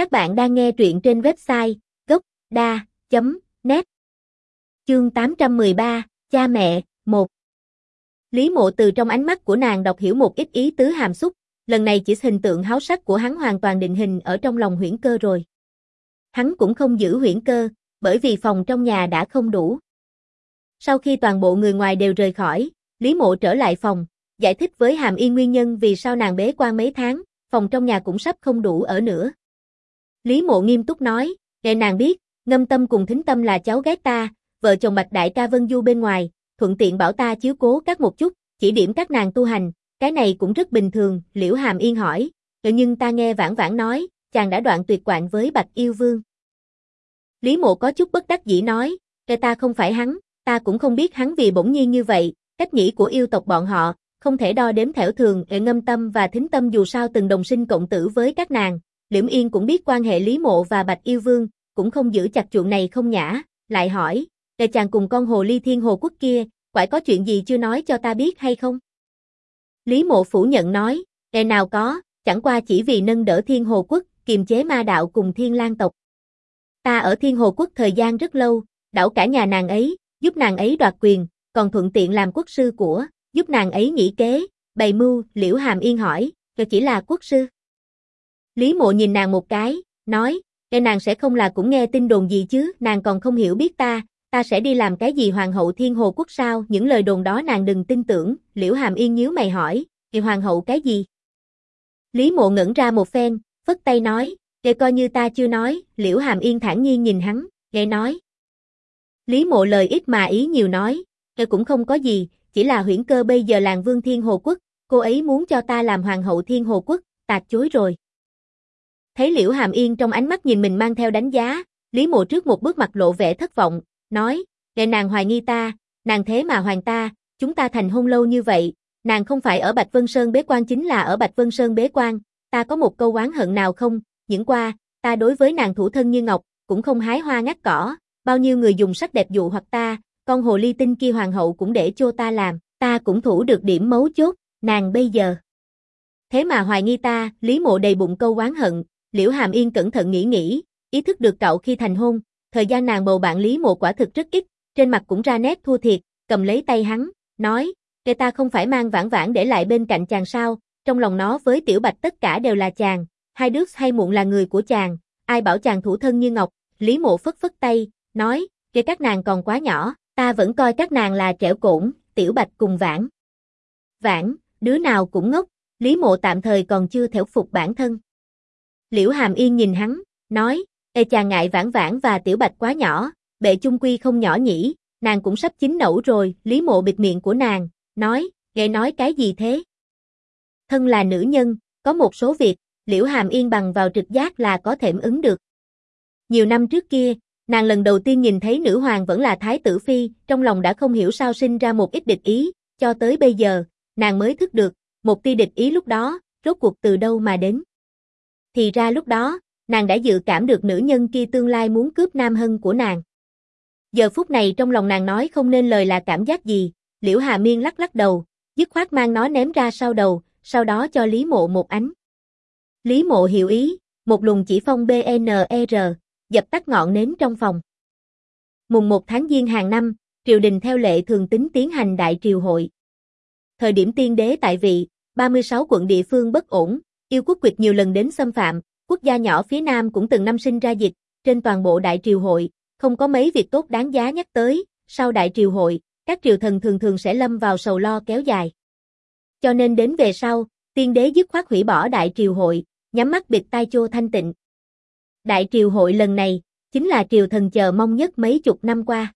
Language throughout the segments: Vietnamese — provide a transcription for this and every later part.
Các bạn đang nghe truyện trên website gốc.da.net Chương 813, Cha mẹ, 1 Lý mộ từ trong ánh mắt của nàng đọc hiểu một ít ý tứ hàm xúc, lần này chỉ hình tượng háo sắc của hắn hoàn toàn định hình ở trong lòng huyễn cơ rồi. Hắn cũng không giữ huyễn cơ, bởi vì phòng trong nhà đã không đủ. Sau khi toàn bộ người ngoài đều rời khỏi, Lý mộ trở lại phòng, giải thích với Hàm Yên nguyên nhân vì sao nàng bế quan mấy tháng, phòng trong nhà cũng sắp không đủ ở nữa. Lý mộ nghiêm túc nói, nghe nàng biết, ngâm tâm cùng thính tâm là cháu ghét ta, vợ chồng Bạch Đại ca Vân Du bên ngoài, thuận tiện bảo ta chiếu cố các một chút, chỉ điểm các nàng tu hành, cái này cũng rất bình thường, Liễu Hàm Yên hỏi, nhưng ta nghe vãn vãn nói, chàng đã đoạn tuyệt quạng với Bạch Yêu Vương. Lý mộ có chút bất đắc dĩ nói, cái ta không phải hắn, ta cũng không biết hắn vì bỗng nhiên như vậy, cách nghĩ của yêu tộc bọn họ, không thể đo đếm thẻo thường, ngâm tâm và thính tâm dù sao từng đồng sinh cộng tử với các nàng, Liễm Yên cũng biết quan hệ Lý Mộ và Bạch Yêu Vương, cũng không giữ chặt chuyện này không nhã, lại hỏi, để chàng cùng con hồ ly thiên hồ quốc kia, quải có chuyện gì chưa nói cho ta biết hay không? Lý Mộ phủ nhận nói, đề nào có, chẳng qua chỉ vì nâng đỡ thiên hồ quốc, kiềm chế ma đạo cùng thiên lang tộc. Ta ở thiên hồ quốc thời gian rất lâu, đảo cả nhà nàng ấy, giúp nàng ấy đoạt quyền, còn thuận tiện làm quốc sư của, giúp nàng ấy nghĩ kế, bày mưu, liễu hàm yên hỏi, chỉ là quốc sư. Lý mộ nhìn nàng một cái, nói, e nàng sẽ không là cũng nghe tin đồn gì chứ, nàng còn không hiểu biết ta, ta sẽ đi làm cái gì hoàng hậu thiên hồ quốc sao, những lời đồn đó nàng đừng tin tưởng, liễu hàm yên nhíu mày hỏi, thì hoàng hậu cái gì? Lý mộ ngẩn ra một phen, phất tay nói, để coi như ta chưa nói, liễu hàm yên thản nhiên nhìn hắn, nghe nói. Lý mộ lời ít mà ý nhiều nói, nghe cũng không có gì, chỉ là huyễn cơ bây giờ làng vương thiên hồ quốc, cô ấy muốn cho ta làm hoàng hậu thiên hồ quốc, tạc chối rồi. Thấy Liễu Hàm Yên trong ánh mắt nhìn mình mang theo đánh giá, Lý Mộ trước một bước mặt lộ vẻ thất vọng, nói, để nàng hoài nghi ta, nàng thế mà hoàng ta, chúng ta thành hôn lâu như vậy, nàng không phải ở Bạch Vân Sơn bế quan chính là ở Bạch Vân Sơn bế quan, ta có một câu oán hận nào không, những qua, ta đối với nàng thủ thân như ngọc, cũng không hái hoa ngắt cỏ, bao nhiêu người dùng sắc đẹp dụ hoặc ta, con hồ ly tinh kia hoàng hậu cũng để cho ta làm, ta cũng thủ được điểm mấu chốt, nàng bây giờ. Thế mà hoài nghi ta, Lý Mộ đầy bụng câu oán hận, Liễu Hàm Yên cẩn thận nghĩ nghĩ, ý thức được cậu khi thành hôn, thời gian nàng bầu bạn Lý Mộ quả thực rất ít, trên mặt cũng ra nét thua thiệt, cầm lấy tay hắn, nói, kẻ ta không phải mang vãn vãn để lại bên cạnh chàng sao, trong lòng nó với Tiểu Bạch tất cả đều là chàng, hai đứa hay muộn là người của chàng, ai bảo chàng thủ thân như ngọc, Lý Mộ phất phất tay, nói, kẻ các nàng còn quá nhỏ, ta vẫn coi các nàng là trẻo cổn, Tiểu Bạch cùng vãn. Vãn, đứa nào cũng ngốc, Lý Mộ tạm thời còn chưa thể phục bản thân. Liễu Hàm Yên nhìn hắn, nói, Ê chàng ngại vãn vãn và tiểu bạch quá nhỏ, bệ chung quy không nhỏ nhỉ, nàng cũng sắp chín nẫu rồi, lý mộ bịt miệng của nàng, nói, nghe nói cái gì thế? Thân là nữ nhân, có một số việc, liễu hàm yên bằng vào trực giác là có thể ứng được. Nhiều năm trước kia, nàng lần đầu tiên nhìn thấy nữ hoàng vẫn là thái tử phi, trong lòng đã không hiểu sao sinh ra một ít địch ý, cho tới bây giờ, nàng mới thức được, một tia địch ý lúc đó, rốt cuộc từ đâu mà đến. Thì ra lúc đó, nàng đã dự cảm được nữ nhân kia tương lai muốn cướp Nam Hân của nàng. Giờ phút này trong lòng nàng nói không nên lời là cảm giác gì, Liễu Hà Miên lắc lắc đầu, dứt khoát mang nó ném ra sau đầu, sau đó cho Lý Mộ một ánh. Lý Mộ hiểu ý, một luồng chỉ phong BNER, dập tắt ngọn nến trong phòng. Mùng 1 tháng Giêng hàng năm, triều đình theo lệ thường tính tiến hành đại triều hội. Thời điểm tiên đế tại vị, 36 quận địa phương bất ổn, yêu quốc quyệt nhiều lần đến xâm phạm, quốc gia nhỏ phía Nam cũng từng năm sinh ra dịch, trên toàn bộ đại triều hội, không có mấy việc tốt đáng giá nhắc tới, sau đại triều hội, các triều thần thường thường sẽ lâm vào sầu lo kéo dài. Cho nên đến về sau, tiên đế dứt khoát hủy bỏ đại triều hội, nhắm mắt bịt tai chô thanh tịnh. Đại triều hội lần này, chính là triều thần chờ mong nhất mấy chục năm qua.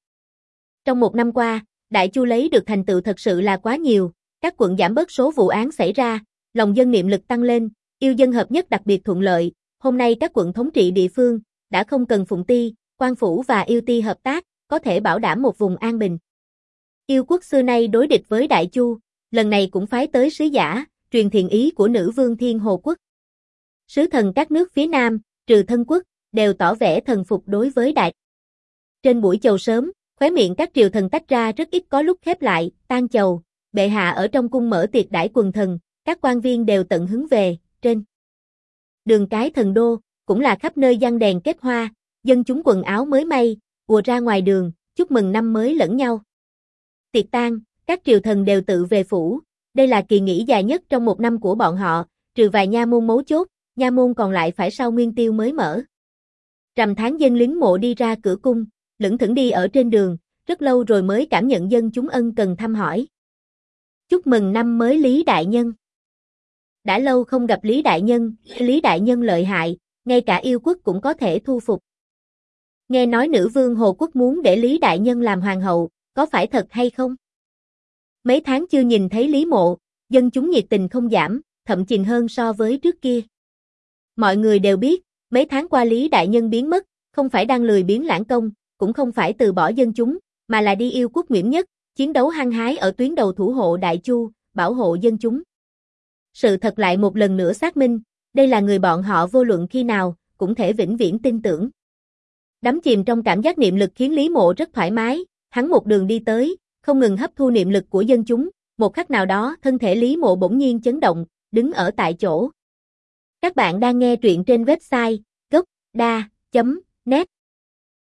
Trong một năm qua, đại chu lấy được thành tựu thật sự là quá nhiều, các quận giảm bớt số vụ án xảy ra, lòng dân niệm lực tăng lên, yêu dân hợp nhất đặc biệt thuận lợi, Hôm nay các quận thống trị địa phương đã không cần phụng ti, quan phủ và yêu ti hợp tác, có thể bảo đảm một vùng an bình. Yêu quốc xưa nay đối địch với Đại Chu, lần này cũng phái tới sứ giả, truyền thiện ý của nữ vương Thiên Hồ quốc. Sứ thần các nước phía Nam, trừ thân quốc, đều tỏ vẻ thần phục đối với Đại. Trên buổi chầu sớm, khóe miệng các triều thần tách ra rất ít có lúc khép lại, tan chầu, bệ hạ ở trong cung mở tiệc đãi quần thần, các quan viên đều tận hứng về, trên đường cái thần đô, cũng là khắp nơi giăng đèn kết hoa, dân chúng quần áo mới may, ùa ra ngoài đường, chúc mừng năm mới lẫn nhau. Tiệc tang, các triều thần đều tự về phủ, đây là kỳ nghỉ dài nhất trong một năm của bọn họ, trừ vài nha môn mấu chốt, nha môn còn lại phải sau nguyên tiêu mới mở. Rằm tháng dân lính mộ đi ra cửa cung, lững thững đi ở trên đường, rất lâu rồi mới cảm nhận dân chúng ân cần thăm hỏi. Chúc mừng năm mới Lý Đại Nhân. Đã lâu không gặp Lý Đại Nhân, Lý Đại Nhân lợi hại, ngay cả yêu quốc cũng có thể thu phục. Nghe nói nữ vương Hồ Quốc muốn để Lý Đại Nhân làm hoàng hậu, có phải thật hay không? Mấy tháng chưa nhìn thấy Lý Mộ, dân chúng nhiệt tình không giảm, thậm chí hơn so với trước kia. Mọi người đều biết, mấy tháng qua Lý Đại Nhân biến mất, không phải đang lười biến lãng công, cũng không phải từ bỏ dân chúng, mà là đi yêu quốc nguyễn nhất, chiến đấu hăng hái ở tuyến đầu thủ hộ Đại Chu, bảo hộ dân chúng. Sự thật lại một lần nữa xác minh, đây là người bọn họ vô luận khi nào, cũng thể vĩnh viễn tin tưởng. Đắm chìm trong cảm giác niệm lực khiến Lý Mộ rất thoải mái, hắn một đường đi tới, không ngừng hấp thu niệm lực của dân chúng, một khắc nào đó thân thể Lý Mộ bỗng nhiên chấn động, đứng ở tại chỗ. Các bạn đang nghe truyện trên website gocda.net